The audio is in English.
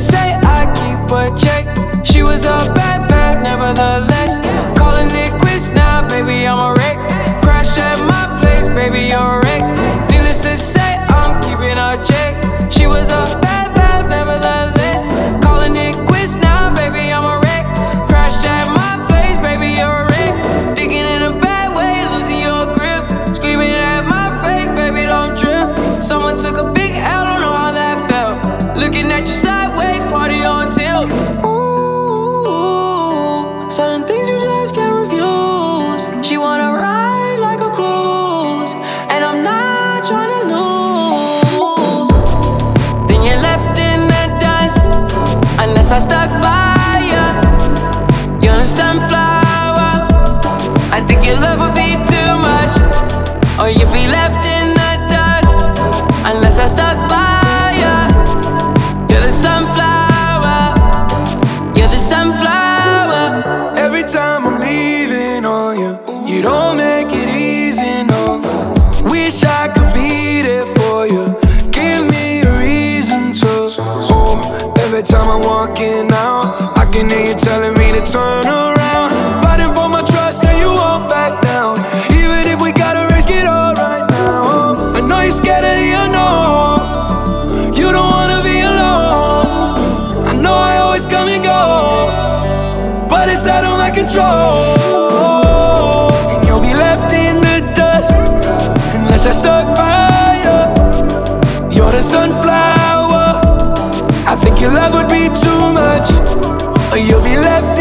say I keep a check. She was a bad, bad, nevertheless. Looking at you sideways, party on tilt. Ooh, certain things you time I'm leaving on you. You don't make it easy, no. Wish I could be there for you. Give me a reason to. Oh, every time I'm walking out, I can hear you telling me to turn around. my control. And you'll be left in the dust Unless I stuck by you. You're the sunflower. I think your love would be too much Or you'll be left